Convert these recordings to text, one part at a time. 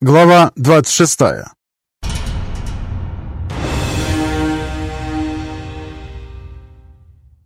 Глава 26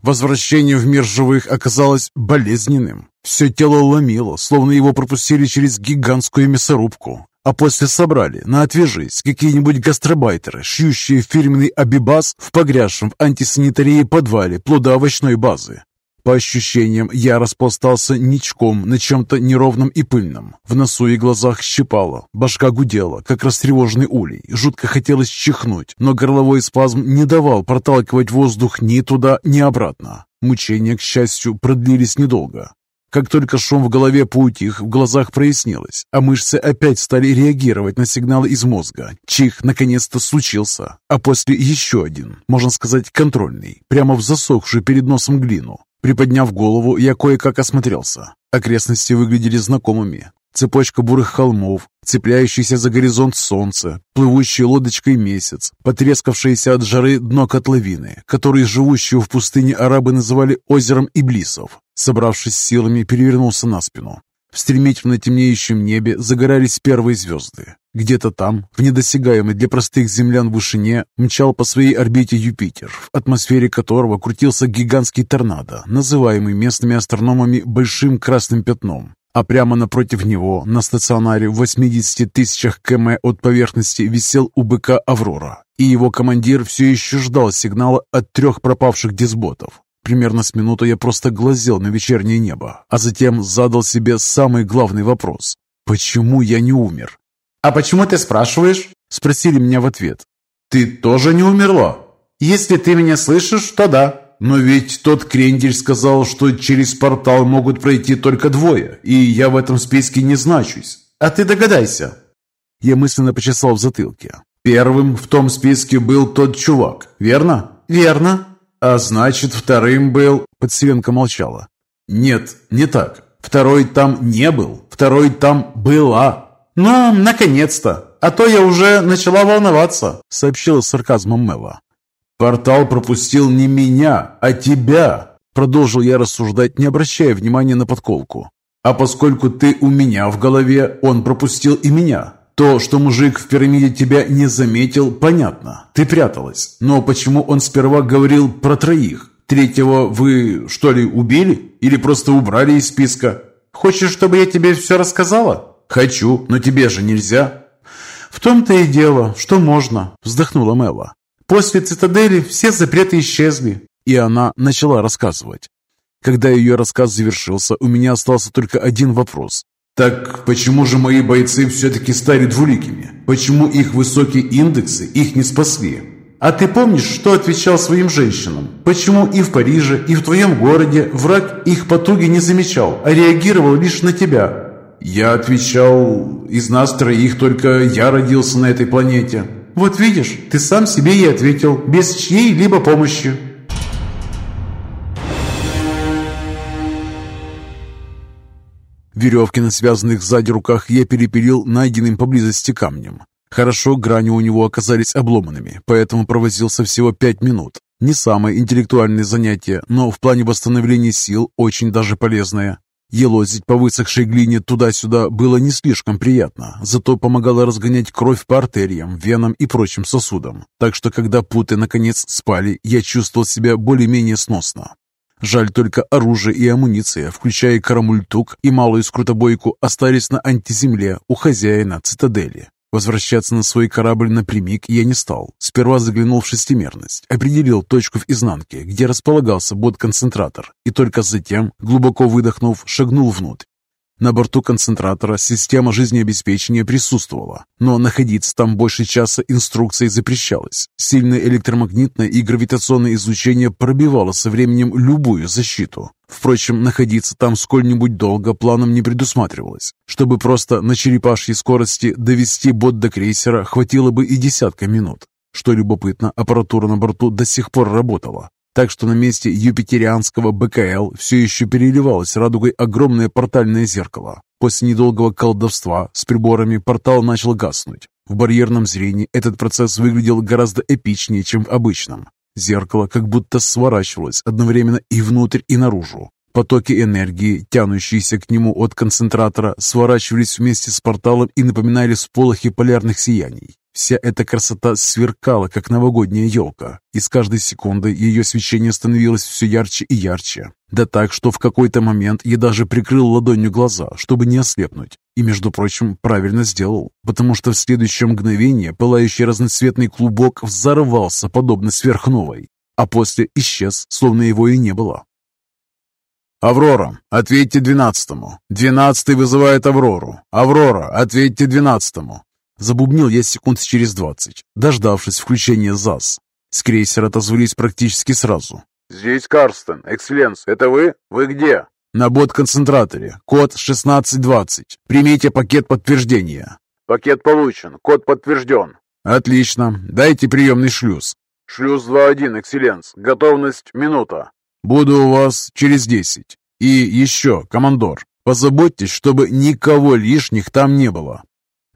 Возвращение в мир живых оказалось болезненным. Все тело ломило, словно его пропустили через гигантскую мясорубку. А после собрали на «Отвяжись» какие-нибудь гастробайтеры, шьющие фирменный абибас в погрязшем антисанитарии подвале плодоовощной базы. По ощущениям, я распластался ничком на чем-то неровном и пыльном. В носу и глазах щипало, башка гудела, как растревоженный улей. Жутко хотелось чихнуть, но горловой спазм не давал проталкивать воздух ни туда, ни обратно. Мучения, к счастью, продлились недолго. Как только шум в голове поутих, в глазах прояснилось, а мышцы опять стали реагировать на сигналы из мозга. Чих наконец-то случился, а после еще один, можно сказать, контрольный, прямо в засохшую перед носом глину. Приподняв голову, я кое-как осмотрелся. Окрестности выглядели знакомыми. Цепочка бурых холмов, цепляющийся за горизонт солнце, плывущий лодочкой месяц, потрескавшееся от жары дно котловины, которые живущие в пустыне арабы называли озером Иблисов. Собравшись силами, перевернулся на спину. В стремительно темнеющем небе загорались первые звезды. Где-то там, в недосягаемой для простых землян вышине, мчал по своей орбите Юпитер, в атмосфере которого крутился гигантский торнадо, называемый местными астрономами «большим красным пятном». А прямо напротив него, на стационаре в 80 тысячах км от поверхности, висел УБК «Аврора», и его командир все еще ждал сигнала от трех пропавших дисботов. Примерно с минуту я просто глазел на вечернее небо, а затем задал себе самый главный вопрос. Почему я не умер? «А почему ты спрашиваешь?» – спросили меня в ответ. «Ты тоже не умерла?» «Если ты меня слышишь, то да». «Но ведь тот крендель сказал, что через портал могут пройти только двое, и я в этом списке не значусь. А ты догадайся». Я мысленно почесал в затылке. Первым в том списке был тот чувак, верно? «Верно». «А значит, вторым был...» Подселенка молчала. «Нет, не так. Второй там не был. Второй там была». «Ну, наконец-то! А то я уже начала волноваться», — сообщила сарказмом Мэва. «Портал пропустил не меня, а тебя», — продолжил я рассуждать, не обращая внимания на подколку. «А поскольку ты у меня в голове, он пропустил и меня. То, что мужик в пирамиде тебя не заметил, понятно. Ты пряталась. Но почему он сперва говорил про троих? Третьего вы, что ли, убили? Или просто убрали из списка? Хочешь, чтобы я тебе все рассказала?» «Хочу, но тебе же нельзя». «В том-то и дело, что можно», — вздохнула Мэла. «После цитадели все запреты исчезли». И она начала рассказывать. Когда ее рассказ завершился, у меня остался только один вопрос. «Так почему же мои бойцы все-таки стали двуликими? Почему их высокие индексы их не спасли?» «А ты помнишь, что отвечал своим женщинам? Почему и в Париже, и в твоем городе враг их потуги не замечал, а реагировал лишь на тебя?» Я отвечал, из нас троих только я родился на этой планете. Вот видишь, ты сам себе и ответил, без чьей-либо помощи. Веревки на связанных сзади руках я перепилил найденным поблизости камнем. Хорошо, грани у него оказались обломанными, поэтому провозился всего пять минут. Не самое интеллектуальное занятие, но в плане восстановления сил очень даже полезное. Елозить по высохшей глине туда-сюда было не слишком приятно, зато помогало разгонять кровь по артериям, венам и прочим сосудам. Так что, когда путы наконец спали, я чувствовал себя более-менее сносно. Жаль только оружие и амуниция, включая карамультук и малую скрутобойку, остались на антиземле у хозяина цитадели. Возвращаться на свой корабль напрямик я не стал. Сперва заглянул в шестимерность, определил точку в изнанке, где располагался бот-концентратор, и только затем, глубоко выдохнув, шагнул внутрь. На борту концентратора система жизнеобеспечения присутствовала, но находиться там больше часа инструкцией запрещалось. Сильное электромагнитное и гравитационное излучение пробивало со временем любую защиту. Впрочем, находиться там сколь-нибудь долго планом не предусматривалось. Чтобы просто на черепашьей скорости довести бот до крейсера, хватило бы и десятка минут. Что любопытно, аппаратура на борту до сих пор работала так что на месте юпитерианского БКЛ все еще переливалось радугой огромное портальное зеркало. После недолгого колдовства с приборами портал начал гаснуть. В барьерном зрении этот процесс выглядел гораздо эпичнее, чем в обычном. Зеркало как будто сворачивалось одновременно и внутрь, и наружу. Потоки энергии, тянущиеся к нему от концентратора, сворачивались вместе с порталом и напоминали сполохи полярных сияний. Вся эта красота сверкала, как новогодняя елка, и с каждой секундой ее свечение становилось все ярче и ярче. Да так, что в какой-то момент я даже прикрыл ладонью глаза, чтобы не ослепнуть. И, между прочим, правильно сделал, потому что в следующее мгновение пылающий разноцветный клубок взорвался, подобно сверхновой, а после исчез, словно его и не было. «Аврора, ответьте двенадцатому. Двенадцатый вызывает Аврору. Аврора, ответьте двенадцатому». Забубнил я секунд через двадцать, дождавшись включения ЗАС. С крейсера отозвались практически сразу. «Здесь Карстен. Экселленс, это вы? Вы где?» «На бот-концентраторе. Код 1620. Примите пакет подтверждения». «Пакет получен. Код подтвержден». «Отлично. Дайте приемный шлюз». «Шлюз 2-1, Экселленс. Готовность минута». «Буду у вас через десять. И еще, командор, позаботьтесь, чтобы никого лишних там не было».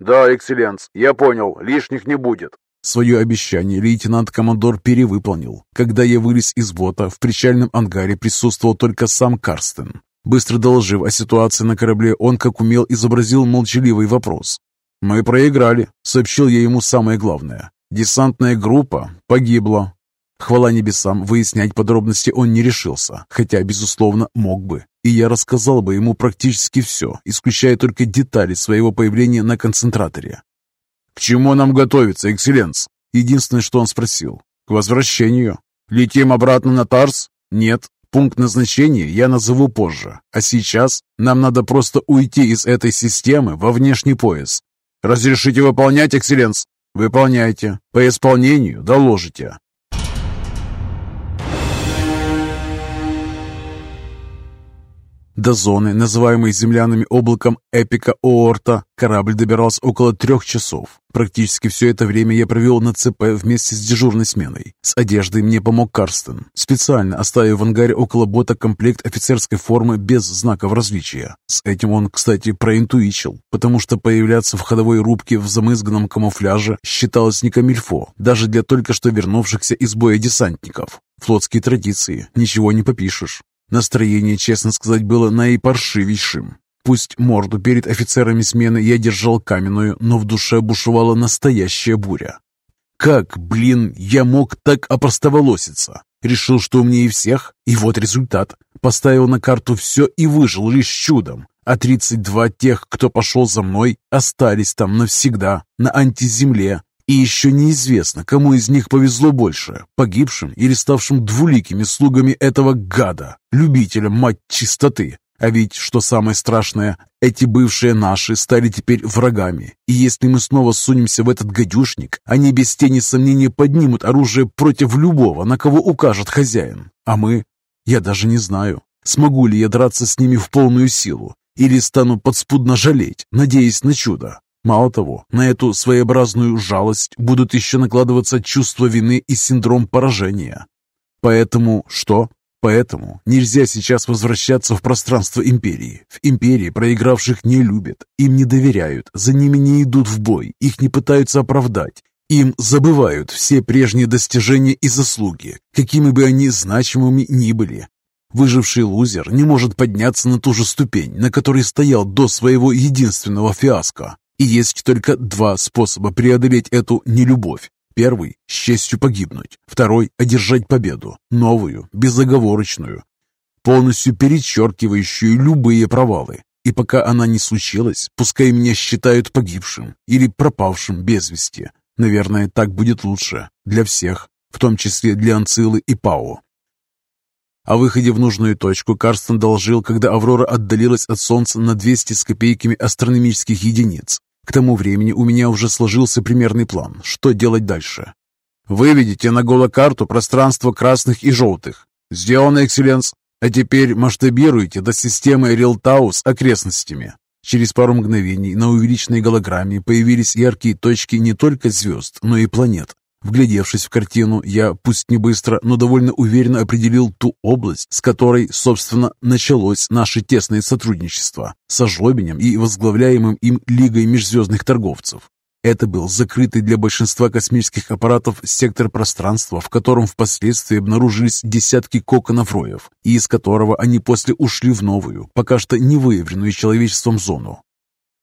«Да, Экселленс, я понял. Лишних не будет». Свое обещание лейтенант-командор перевыполнил. Когда я вылез из бота, в причальном ангаре присутствовал только сам Карстен. Быстро доложив о ситуации на корабле, он, как умел, изобразил молчаливый вопрос. «Мы проиграли», — сообщил я ему самое главное. «Десантная группа погибла. Хвала небесам, выяснять подробности он не решился, хотя, безусловно, мог бы. И я рассказал бы ему практически все, исключая только детали своего появления на концентраторе. «К чему нам готовиться, экселленс?» Единственное, что он спросил. «К возвращению. Летим обратно на Тарс?» «Нет. Пункт назначения я назову позже. А сейчас нам надо просто уйти из этой системы во внешний пояс. Разрешите выполнять, экселленс?» «Выполняйте. По исполнению доложите». До зоны, называемой землянами облаком Эпика Оорта, корабль добирался около трех часов. Практически все это время я провел на ЦП вместе с дежурной сменой. С одеждой мне помог Карстен, специально оставив в ангаре около бота комплект офицерской формы без знаков различия. С этим он, кстати, проинтуичил, потому что появляться в ходовой рубке в замызганном камуфляже считалось не камильфо, даже для только что вернувшихся из боя десантников. Флотские традиции, ничего не попишешь. Настроение, честно сказать, было наипаршивейшим. Пусть морду перед офицерами смены я держал каменную, но в душе бушевала настоящая буря. Как, блин, я мог так опростоволоситься? Решил, что умнее всех? И вот результат. Поставил на карту все и выжил лишь чудом. А 32 тех, кто пошел за мной, остались там навсегда, на антиземле, и еще неизвестно, кому из них повезло больше, погибшим или ставшим двуликими слугами этого гада, любителя, мать чистоты. А ведь, что самое страшное, эти бывшие наши стали теперь врагами. И если мы снова сунемся в этот гадюшник, они без тени сомнения поднимут оружие против любого, на кого укажет хозяин. А мы? Я даже не знаю, смогу ли я драться с ними в полную силу, или стану подспудно жалеть, надеясь на чудо. Мало того, на эту своеобразную жалость будут еще накладываться чувство вины и синдром поражения. Поэтому что? Поэтому нельзя сейчас возвращаться в пространство Империи. В Империи проигравших не любят, им не доверяют, за ними не идут в бой, их не пытаются оправдать. Им забывают все прежние достижения и заслуги, какими бы они значимыми ни были. Выживший лузер не может подняться на ту же ступень, на которой стоял до своего единственного фиаско. И есть только два способа преодолеть эту нелюбовь. Первый – с честью погибнуть. Второй – одержать победу. Новую, безоговорочную, полностью перечеркивающую любые провалы. И пока она не случилась, пускай меня считают погибшим или пропавшим без вести. Наверное, так будет лучше. Для всех, в том числе для Анцилы и Пао. О выходе в нужную точку Карстен доложил, когда Аврора отдалилась от Солнца на 200 с копейками астрономических единиц. К тому времени у меня уже сложился примерный план, что делать дальше. Выведите на голокарту пространство красных и желтых. Сделано, экселленс. А теперь масштабируйте до системы Рилтау с окрестностями. Через пару мгновений на увеличенной голограмме появились яркие точки не только звезд, но и планет. Вглядевшись в картину, я, пусть не быстро, но довольно уверенно определил ту область, с которой, собственно, началось наше тесное сотрудничество с Ожлобинем и возглавляемым им Лигой межзвездных торговцев. Это был закрытый для большинства космических аппаратов сектор пространства, в котором впоследствии обнаружились десятки коконов роев, и из которого они после ушли в новую, пока что не выявленную человечеством зону.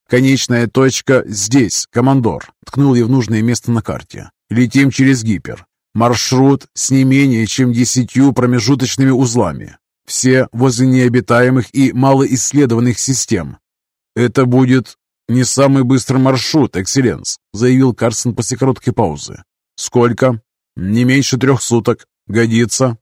«Конечная точка здесь, командор», — ткнул я в нужное место на карте. «Летим через гипер. Маршрут с не менее чем десятью промежуточными узлами. Все возле необитаемых и малоисследованных систем. Это будет не самый быстрый маршрут, экселленс, заявил Карсон после короткой паузы. Сколько? Не меньше трех суток. Годится.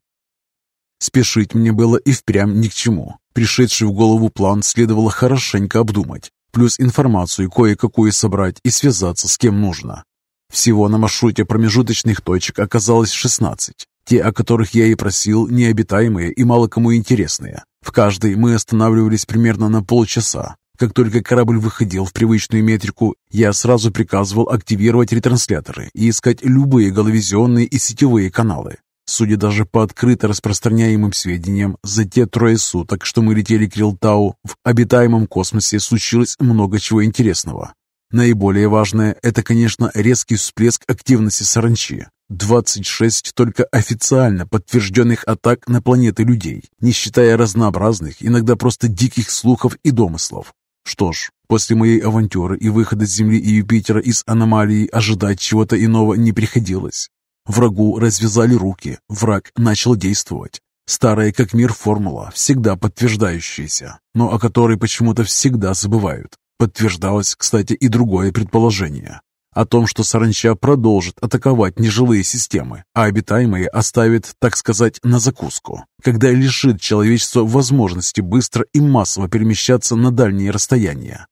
Спешить мне было и впрямь ни к чему. Пришедший в голову план следовало хорошенько обдумать, плюс информацию кое-какую собрать и связаться с кем нужно. Всего на маршруте промежуточных точек оказалось 16. Те, о которых я и просил, необитаемые и мало кому интересные. В каждой мы останавливались примерно на полчаса. Как только корабль выходил в привычную метрику, я сразу приказывал активировать ретрансляторы и искать любые головизионные и сетевые каналы. Судя даже по открыто распространяемым сведениям, за те трое суток, что мы летели к Рилтау, в обитаемом космосе случилось много чего интересного. Наиболее важное – это, конечно, резкий всплеск активности саранчи. 26 только официально подтвержденных атак на планеты людей, не считая разнообразных, иногда просто диких слухов и домыслов. Что ж, после моей авантюры и выхода с Земли и Юпитера из аномалии ожидать чего-то иного не приходилось. Врагу развязали руки, враг начал действовать. Старая как мир формула, всегда подтверждающаяся, но о которой почему-то всегда забывают. Подтверждалось, кстати, и другое предположение о том, что саранча продолжит атаковать нежилые системы, а обитаемые оставит, так сказать, на закуску, когда лишит человечества возможности быстро и массово перемещаться на дальние расстояния.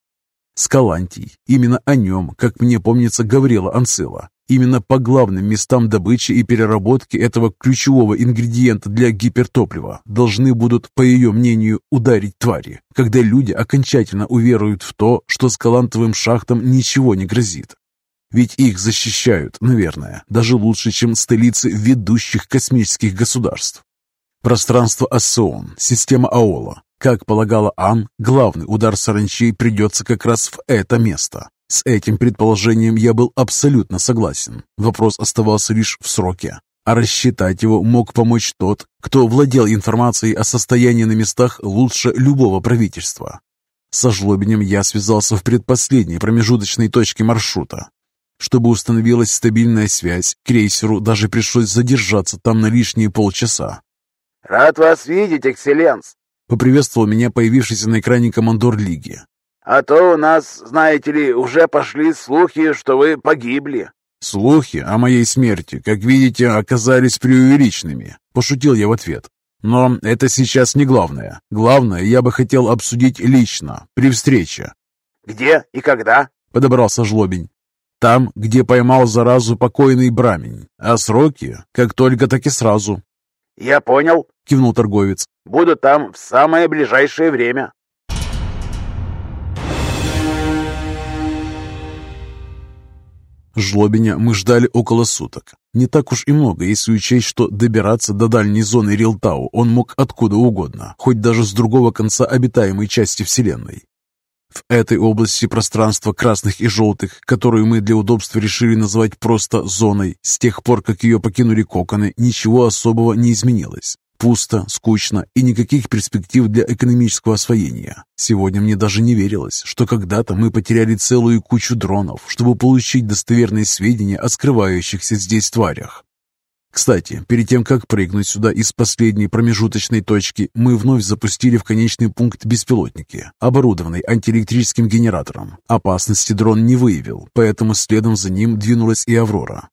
Скалантий, именно о нем, как мне помнится, говорила Анцила, именно по главным местам добычи и переработки этого ключевого ингредиента для гипертоплива должны будут, по ее мнению, ударить твари, когда люди окончательно уверуют в то, что скалантовым шахтам ничего не грозит. Ведь их защищают, наверное, даже лучше, чем столицы ведущих космических государств. Пространство Ассеон, система Аола. Как полагала Ан, главный удар саранчей придется как раз в это место. С этим предположением я был абсолютно согласен. Вопрос оставался лишь в сроке. А рассчитать его мог помочь тот, кто владел информацией о состоянии на местах лучше любого правительства. Со жлобинем я связался в предпоследней промежуточной точке маршрута, чтобы установилась стабильная связь, крейсеру даже пришлось задержаться там на лишние полчаса. «Рад вас видеть, экселленс!» — поприветствовал меня появившийся на экране командор Лиги. «А то у нас, знаете ли, уже пошли слухи, что вы погибли». «Слухи о моей смерти, как видите, оказались преувеличенными», — пошутил я в ответ. «Но это сейчас не главное. Главное, я бы хотел обсудить лично, при встрече». «Где и когда?» — подобрался Жлобень. Там, где поймал заразу покойный Брамень. А сроки, как только, так и сразу. «Я понял», — кивнул торговец. «Буду там в самое ближайшее время». Жлобиня мы ждали около суток. Не так уж и много, если учесть, что добираться до дальней зоны Рилтау он мог откуда угодно, хоть даже с другого конца обитаемой части Вселенной. В этой области пространства красных и желтых, которую мы для удобства решили называть просто зоной, с тех пор, как ее покинули коконы, ничего особого не изменилось. Пусто, скучно и никаких перспектив для экономического освоения. Сегодня мне даже не верилось, что когда-то мы потеряли целую кучу дронов, чтобы получить достоверные сведения о скрывающихся здесь тварях. Кстати, перед тем, как прыгнуть сюда из последней промежуточной точки, мы вновь запустили в конечный пункт беспилотники, оборудованный антиэлектрическим генератором. Опасности дрон не выявил, поэтому следом за ним двинулась и «Аврора».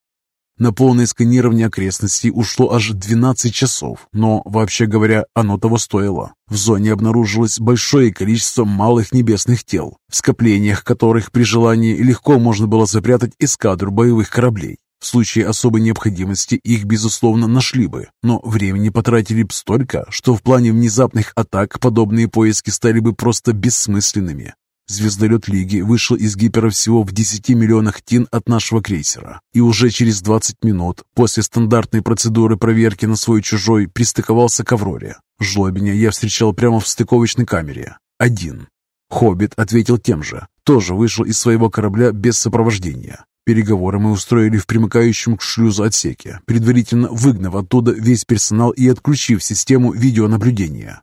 На полное сканирование окрестностей ушло аж 12 часов, но, вообще говоря, оно того стоило. В зоне обнаружилось большое количество малых небесных тел, в скоплениях которых при желании легко можно было запрятать эскадру боевых кораблей. В случае особой необходимости их, безусловно, нашли бы, но времени потратили бы столько, что в плане внезапных атак подобные поиски стали бы просто бессмысленными. Звездолет Лиги вышел из гипера всего в 10 миллионах тин от нашего крейсера, и уже через 20 минут, после стандартной процедуры проверки на свой-чужой, пристыковался к Авроре. Жлобиня я встречал прямо в стыковочной камере. Один. Хоббит ответил тем же. Тоже вышел из своего корабля без сопровождения. Переговоры мы устроили в примыкающем к шлюзу отсеке, предварительно выгнав оттуда весь персонал и отключив систему видеонаблюдения.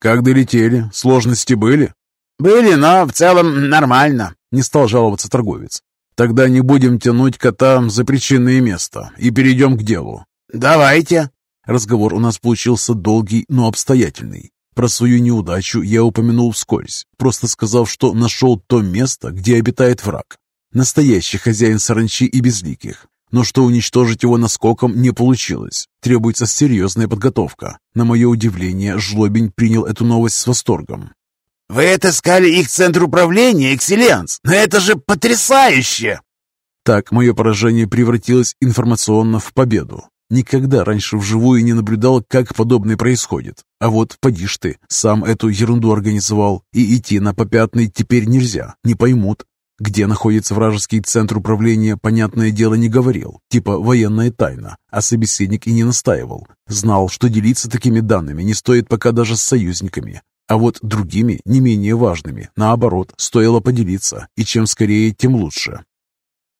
«Как долетели? Сложности были?» «Были, но в целом нормально», — не стал жаловаться торговец. «Тогда не будем тянуть кота за причинное место и перейдем к делу». «Давайте». Разговор у нас получился долгий, но обстоятельный. Про свою неудачу я упомянул вскользь, просто сказав, что нашел то место, где обитает враг. Настоящий хозяин саранчи и безликих. Но что уничтожить его наскоком не получилось. Требуется серьезная подготовка. На мое удивление, Жлобень принял эту новость с восторгом. «Вы отыскали их центр управления, Экселленс! Но это же потрясающе!» Так мое поражение превратилось информационно в победу. Никогда раньше вживую не наблюдал, как подобное происходит. А вот поди ж ты, сам эту ерунду организовал, и идти на попятный теперь нельзя, не поймут. Где находится вражеский центр управления, понятное дело, не говорил, типа военная тайна, а собеседник и не настаивал. Знал, что делиться такими данными не стоит пока даже с союзниками. А вот другими, не менее важными, наоборот, стоило поделиться, и чем скорее, тем лучше.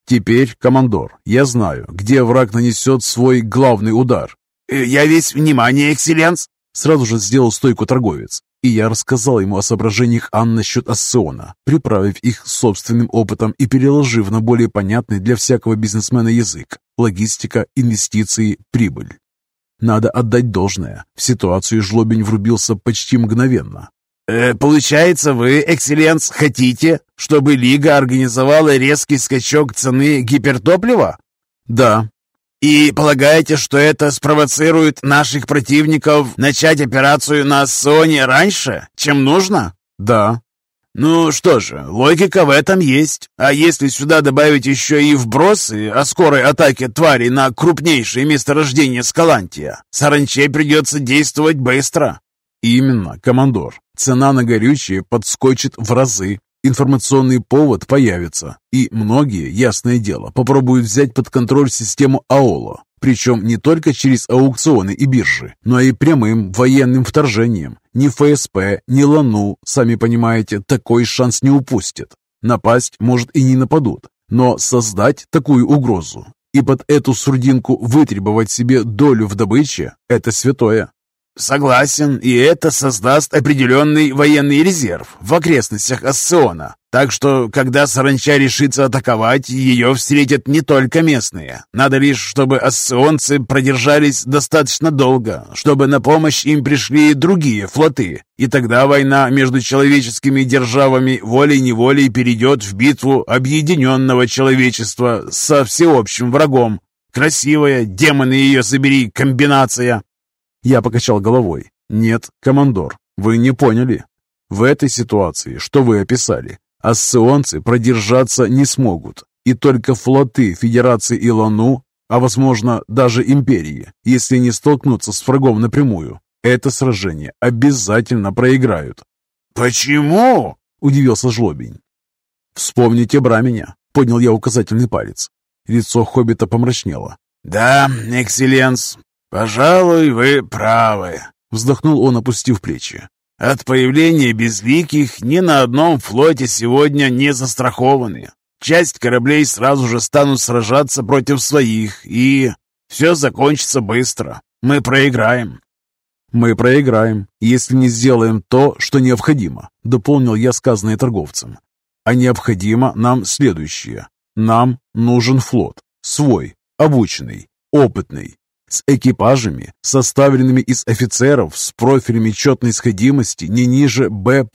Теперь, командор, я знаю, где враг нанесет свой главный удар. Э, «Я весь внимание, экселленс!» Сразу же сделал стойку торговец. И я рассказал ему о соображениях Ан насчет Ассиона, приправив их собственным опытом и переложив на более понятный для всякого бизнесмена язык. Логистика, инвестиции, прибыль. Надо отдать должное. В ситуацию Жлобень врубился почти мгновенно. Э, «Получается, вы, экселленс, хотите, чтобы Лига организовала резкий скачок цены гипертоплива?» «Да», и полагаете, что это спровоцирует наших противников начать операцию на Соне раньше, чем нужно? Да. Ну что же, логика в этом есть. А если сюда добавить еще и вбросы о скорой атаке твари на крупнейшее месторождение Скалантия, Саранче придется действовать быстро. Именно, командор. Цена на горючее подскочит в разы. Информационный повод появится, и многие, ясное дело, попробуют взять под контроль систему АОЛО, причем не только через аукционы и биржи, но и прямым военным вторжением. Ни ФСП, ни ЛАНУ, сами понимаете, такой шанс не упустят. Напасть, может, и не нападут, но создать такую угрозу и под эту сурдинку вытребовать себе долю в добыче – это святое. Согласен, и это создаст определенный военный резерв в окрестностях Ассиона. Так что, когда саранча решится атаковать, ее встретят не только местные. Надо лишь, чтобы ассионцы продержались достаточно долго, чтобы на помощь им пришли другие флоты. И тогда война между человеческими державами волей-неволей перейдет в битву объединенного человечества со всеобщим врагом. Красивая, демоны ее забери, комбинация. Я покачал головой. «Нет, командор, вы не поняли. В этой ситуации, что вы описали, ассионцы продержаться не смогут, и только флоты Федерации Илану, а возможно даже Империи, если не столкнутся с врагом напрямую, это сражение обязательно проиграют». «Почему?» – удивился Жлобень. «Вспомните Браменя», – поднял я указательный палец. Лицо Хоббита помрачнело. «Да, экселленс, «Пожалуй, вы правы», — вздохнул он, опустив плечи. «От появления безликих ни на одном флоте сегодня не застрахованы. Часть кораблей сразу же станут сражаться против своих, и все закончится быстро. Мы проиграем». «Мы проиграем, если не сделаем то, что необходимо», — дополнил я сказанное торговцем. «А необходимо нам следующее. Нам нужен флот. Свой, обученный, опытный, с экипажами, составленными из офицеров с профилями четной сходимости не ниже «Б+».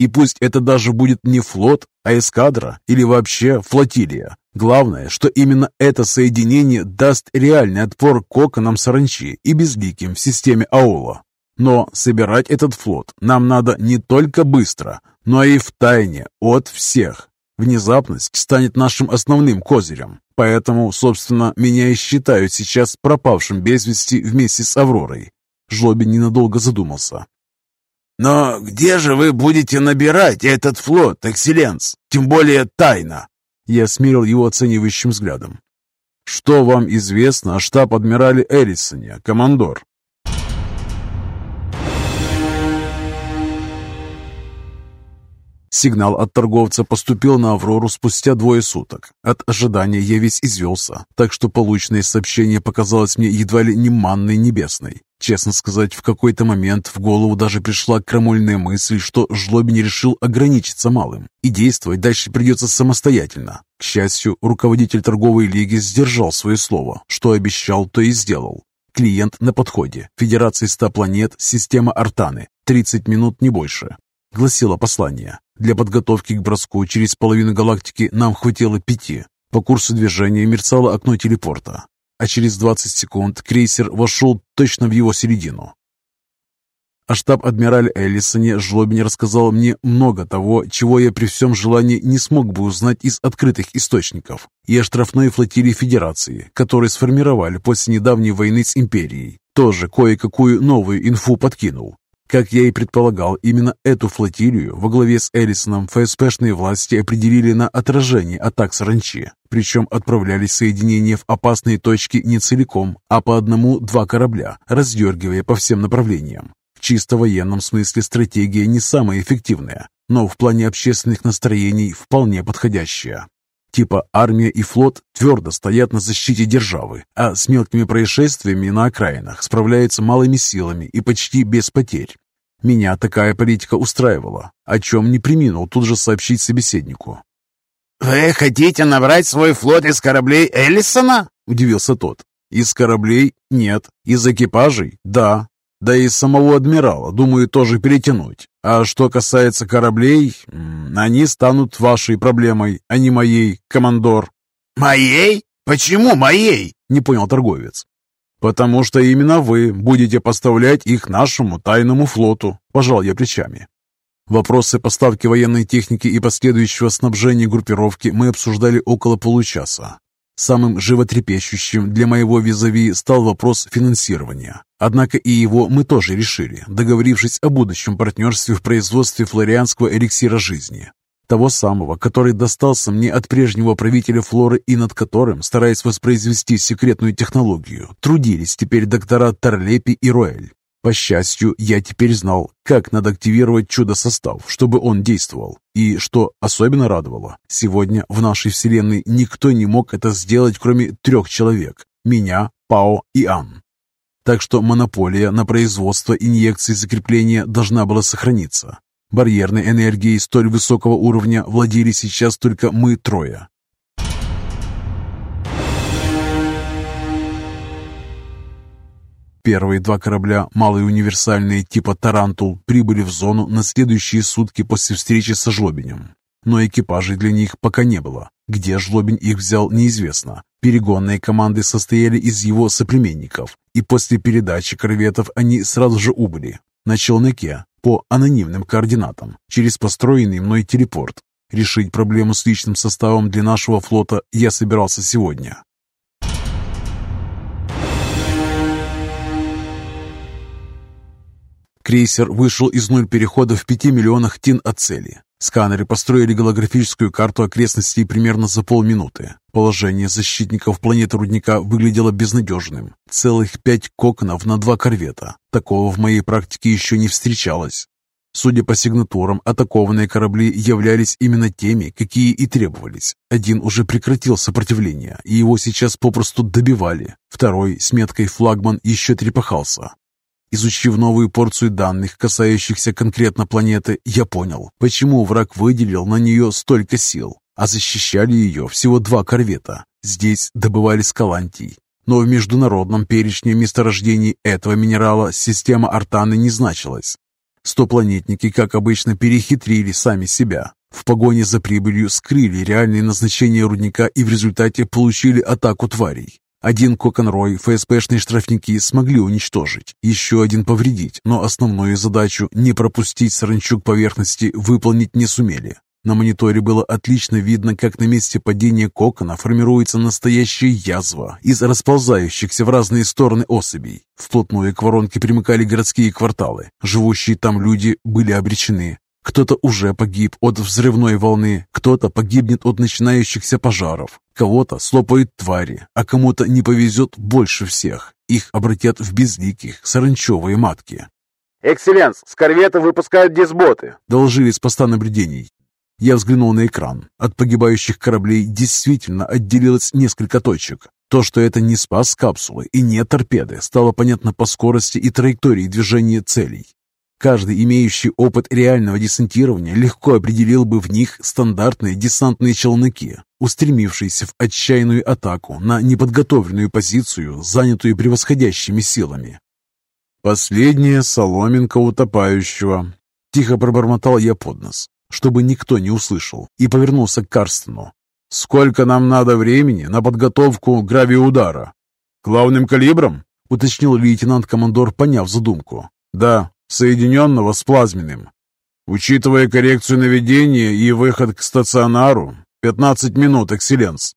И пусть это даже будет не флот, а эскадра или вообще флотилия. Главное, что именно это соединение даст реальный отпор коконам саранчи и безликим в системе АОЛа. Но собирать этот флот нам надо не только быстро, но и в тайне от всех. Внезапность станет нашим основным козырем. Поэтому, собственно, меня и считают сейчас пропавшим без вести вместе с Авророй. Жлобин ненадолго задумался. «Но где же вы будете набирать этот флот, экселленс? Тем более тайно!» Я смирил его оценивающим взглядом. «Что вам известно о штаб-адмирале Эрисоне, командор?» Сигнал от торговца поступил на «Аврору» спустя двое суток. От ожидания я весь извелся, так что полученное сообщение показалось мне едва ли не манной небесной. Честно сказать, в какой-то момент в голову даже пришла крамольная мысль, что Жлобин решил ограничиться малым, и действовать дальше придется самостоятельно. К счастью, руководитель торговой лиги сдержал свое слово, что обещал, то и сделал. Клиент на подходе. Федерация 100 планет, система Артаны. 30 минут, не больше. Гласило послание. Для подготовки к броску через половину галактики нам хватило пяти. По курсу движения мерцало окно телепорта, а через 20 секунд крейсер вошел точно в его середину. О штаб-адмирале Эллисоне Жлобин рассказал мне много того, чего я при всем желании не смог бы узнать из открытых источников, и о штрафной флотилии Федерации, которую сформировали после недавней войны с Империей. Тоже кое-какую новую инфу подкинул. Как я и предполагал, именно эту флотилию во главе с Эллисоном ФСПшные власти определили на отражение атак саранчи. Причем отправлялись соединения в опасные точки не целиком, а по одному-два корабля, раздергивая по всем направлениям чисто военном смысле стратегия не самая эффективная, но в плане общественных настроений вполне подходящая. Типа армия и флот твердо стоят на защите державы, а с мелкими происшествиями на окраинах справляются малыми силами и почти без потерь. Меня такая политика устраивала, о чем не приминул тут же сообщить собеседнику. «Вы хотите набрать свой флот из кораблей Эллисона?» – удивился тот. «Из кораблей? Нет. Из экипажей? Да. Да и самого адмирала, думаю, тоже перетянуть. А что касается кораблей, они станут вашей проблемой, а не моей, командор». «Моей? Почему моей?» – не понял торговец. «Потому что именно вы будете поставлять их нашему тайному флоту», – пожал я плечами. Вопросы поставки военной техники и последующего снабжения группировки мы обсуждали около получаса. Самым животрепещущим для моего визави стал вопрос финансирования. Однако и его мы тоже решили, договорившись о будущем партнерстве в производстве флорианского эликсира жизни. Того самого, который достался мне от прежнего правителя Флоры и над которым, стараясь воспроизвести секретную технологию, трудились теперь доктора Тарлепи и Роэль. По счастью, я теперь знал, как надо активировать чудо-состав, чтобы он действовал. И, что особенно радовало, сегодня в нашей вселенной никто не мог это сделать, кроме трех человек – меня, Пао и Ан. Так что монополия на производство инъекций закрепления должна была сохраниться. Барьерной энергией столь высокого уровня владели сейчас только мы трое. Первые два корабля, малые универсальные типа «Тарантул», прибыли в зону на следующие сутки после встречи со Жлобинем. Но экипажей для них пока не было. Где Жлобин их взял, неизвестно. Перегонные команды состояли из его соплеменников, и после передачи корветов они сразу же убыли. На челноке, по анонимным координатам, через построенный мной телепорт. Решить проблему с личным составом для нашего флота я собирался сегодня. Крейсер вышел из нуль перехода в пяти миллионах тин от цели. Сканеры построили голографическую карту окрестностей примерно за полминуты. Положение защитников планеты Рудника выглядело безнадежным. Целых пять коконов на два корвета. Такого в моей практике еще не встречалось. Судя по сигнатурам, атакованные корабли являлись именно теми, какие и требовались. Один уже прекратил сопротивление, и его сейчас попросту добивали. Второй, с меткой «флагман», еще трепахался. Изучив новую порцию данных, касающихся конкретно планеты, я понял, почему враг выделил на нее столько сил, а защищали ее всего два корвета. Здесь добывали скалантий. Но в международном перечне месторождений этого минерала система Артаны не значилась. Стопланетники, как обычно, перехитрили сами себя. В погоне за прибылью скрыли реальное назначение рудника и в результате получили атаку тварей. Один Коконрой ФСПшные штрафники смогли уничтожить, еще один повредить, но основную задачу не пропустить саранчу к поверхности выполнить не сумели. На мониторе было отлично видно, как на месте падения кокона формируется настоящая язва из расползающихся в разные стороны особей. Вплотную к воронке примыкали городские кварталы. Живущие там люди были обречены. Кто-то уже погиб от взрывной волны, кто-то погибнет от начинающихся пожаров, кого-то слопают твари, а кому-то не повезет больше всех. Их обратят в безликих, саранчевые матки. «Экселленс, с корвета выпускают дисботы», — доложили с поста наблюдений. Я взглянул на экран. От погибающих кораблей действительно отделилось несколько точек. То, что это не спас капсулы и не торпеды, стало понятно по скорости и траектории движения целей. Каждый, имеющий опыт реального десантирования, легко определил бы в них стандартные десантные челноки, устремившиеся в отчаянную атаку на неподготовленную позицию, занятую превосходящими силами. «Последняя соломинка утопающего», — тихо пробормотал я под нос, чтобы никто не услышал, и повернулся к Карстену. «Сколько нам надо времени на подготовку гравиудара?» «Главным калибром?» — уточнил лейтенант-командор, поняв задумку. «Да, соединенного с плазменным. Учитывая коррекцию наведения и выход к стационару, 15 минут, экселленс.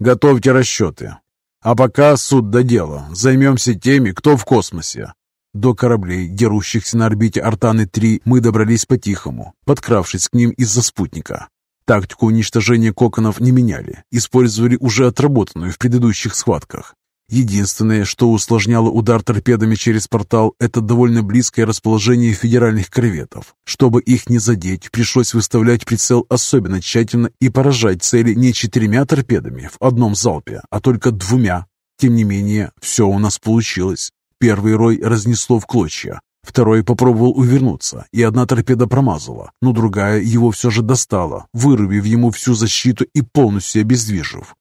Готовьте расчеты. А пока суд до дела. Займемся теми, кто в космосе. До кораблей, дерущихся на орбите Артаны-3, мы добрались по-тихому, подкравшись к ним из-за спутника. Тактику уничтожения коконов не меняли, использовали уже отработанную в предыдущих схватках. Единственное, что усложняло удар торпедами через портал, это довольно близкое расположение федеральных корветов. Чтобы их не задеть, пришлось выставлять прицел особенно тщательно и поражать цели не четырьмя торпедами в одном залпе, а только двумя. Тем не менее, все у нас получилось. Первый рой разнесло в клочья, Второй попробовал увернуться, и одна торпеда промазала, но другая его все же достала, вырубив ему всю защиту и полностью обездвижив.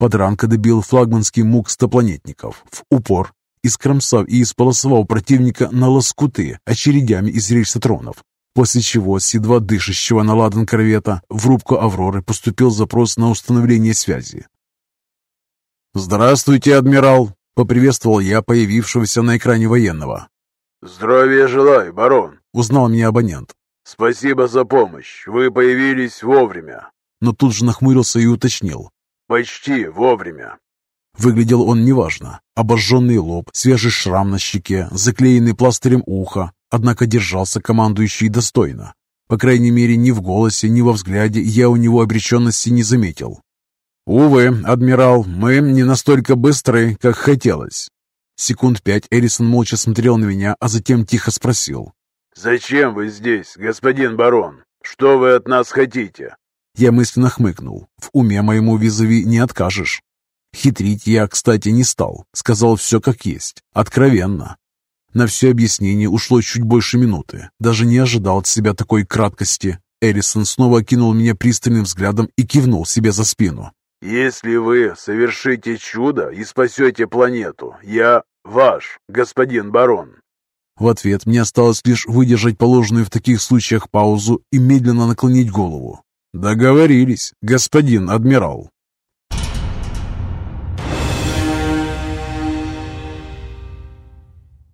Подранка добил флагманский мук стопланетников в упор, искромсав и исполосовал противника на лоскуты очередями из рельсотронов, после чего с едва дышащего на ладан корвета в рубку «Авроры» поступил запрос на установление связи. «Здравствуйте, адмирал!» — поприветствовал я появившегося на экране военного. «Здравия желаю, барон!» — узнал меня абонент. «Спасибо за помощь, вы появились вовремя!» Но тут же нахмурился и уточнил. «Почти вовремя!» Выглядел он неважно. Обожженный лоб, свежий шрам на щеке, заклеенный пластырем ухо, однако держался командующий достойно. По крайней мере, ни в голосе, ни во взгляде я у него обреченности не заметил. «Увы, адмирал, мы не настолько быстры, как хотелось». Секунд пять Эрисон молча смотрел на меня, а затем тихо спросил. «Зачем вы здесь, господин барон? Что вы от нас хотите?» Я мысленно хмыкнул. В уме моему визави не откажешь. Хитрить я, кстати, не стал. Сказал все как есть. Откровенно. На все объяснение ушло чуть больше минуты. Даже не ожидал от себя такой краткости. Эрисон снова окинул меня пристальным взглядом и кивнул себе за спину. «Если вы совершите чудо и спасете планету, я ваш, господин барон». В ответ мне осталось лишь выдержать положенную в таких случаях паузу и медленно наклонить голову. «Договорились, господин адмирал».